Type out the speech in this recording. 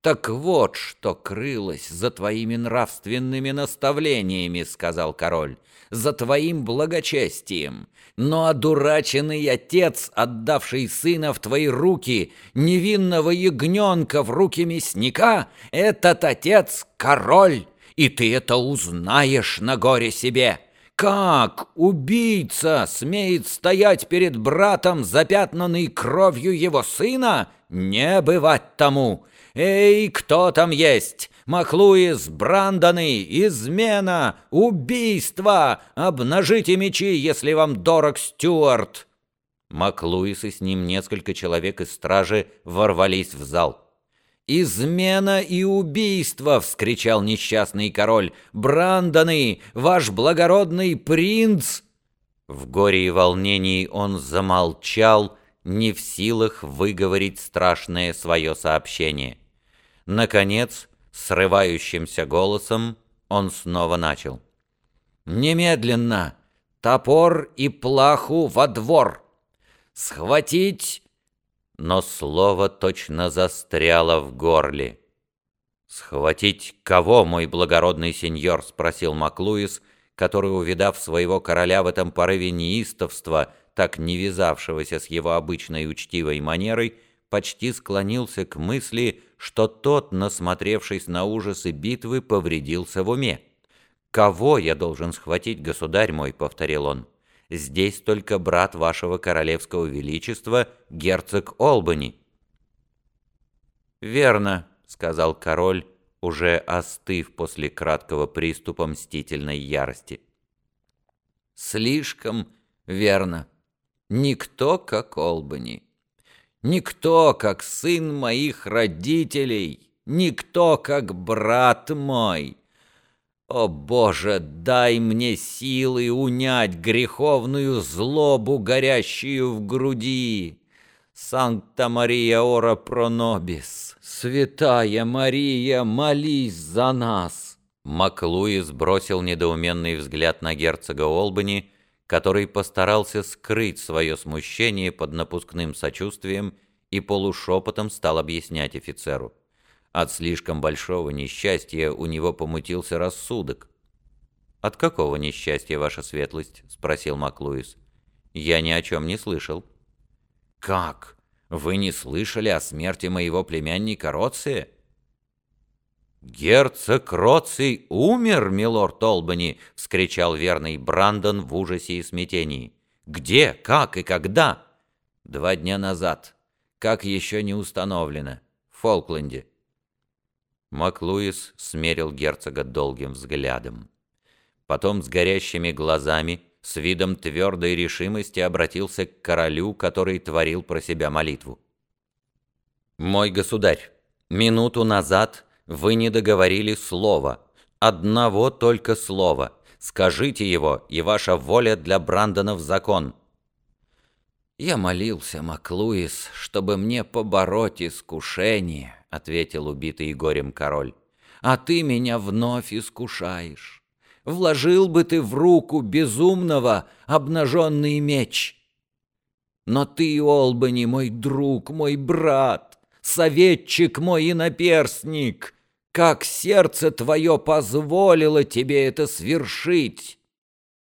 «Так вот, что крылось за твоими нравственными наставлениями», — сказал король, — «за твоим благочестием. Но одураченный отец, отдавший сына в твои руки, невинного ягненка в руки мясника, этот отец — король, и ты это узнаешь на горе себе». Как убийца смеет стоять перед братом, запятнанный кровью его сына? Не бывать тому! «Эй, кто там есть? Махлуис, Бранданы, измена, убийство! Обнажите мечи, если вам дорог Стюарт!» Маклуис и с ним несколько человек из стражи ворвались в зал. «Измена и убийство!» — вскричал несчастный король. «Бранданы, ваш благородный принц!» В горе и волнении он замолчал, не в силах выговорить страшное свое сообщение. Наконец, срывающимся голосом, он снова начал. «Немедленно! Топор и плаху во двор! Схватить!» Но слово точно застряло в горле. «Схватить кого, мой благородный сеньор?» — спросил Маклуис, который, увидав своего короля в этом порыве неистовства, так не вязавшегося с его обычной учтивой манерой, почти склонился к мысли, что тот, насмотревшись на ужасы битвы, повредился в уме. «Кого я должен схватить, государь мой?» — повторил он. «Здесь только брат вашего королевского величества, герцог Олбани». «Верно», — сказал король, уже остыв после краткого приступа мстительной ярости. «Слишком верно. Никто, как Олбани». Никто, как сын моих родителей, никто, как брат мой. О, Боже, дай мне силы унять греховную злобу, горящую в груди. Санкта Мария Ора Пронобис, Святая Мария, молись за нас. Маклуис бросил недоуменный взгляд на герцога Олбани, который постарался скрыть свое смущение под напускным сочувствием и полушепотом стал объяснять офицеру. От слишком большого несчастья у него помутился рассудок. «От какого несчастья, ваша светлость?» — спросил Маклуис. «Я ни о чем не слышал». «Как? Вы не слышали о смерти моего племянника Роция?» «Герцог Роций умер, милорд Олбани!» — вскричал верный Брандон в ужасе и смятении. «Где, как и когда?» «Два дня назад. Как еще не установлено. В Фолкленде». Маклуис смерил герцога долгим взглядом. Потом с горящими глазами, с видом твердой решимости обратился к королю, который творил про себя молитву. «Мой государь, минуту назад вы не договорили слова. Одного только слова. Скажите его, и ваша воля для Брандона в закон». «Я молился, Маклуис, чтобы мне побороть искушение», — ответил убитый горем король. «А ты меня вновь искушаешь. Вложил бы ты в руку безумного обнаженный меч. Но ты, Олбани, мой друг, мой брат, советчик мой и наперсник, как сердце твое позволило тебе это свершить.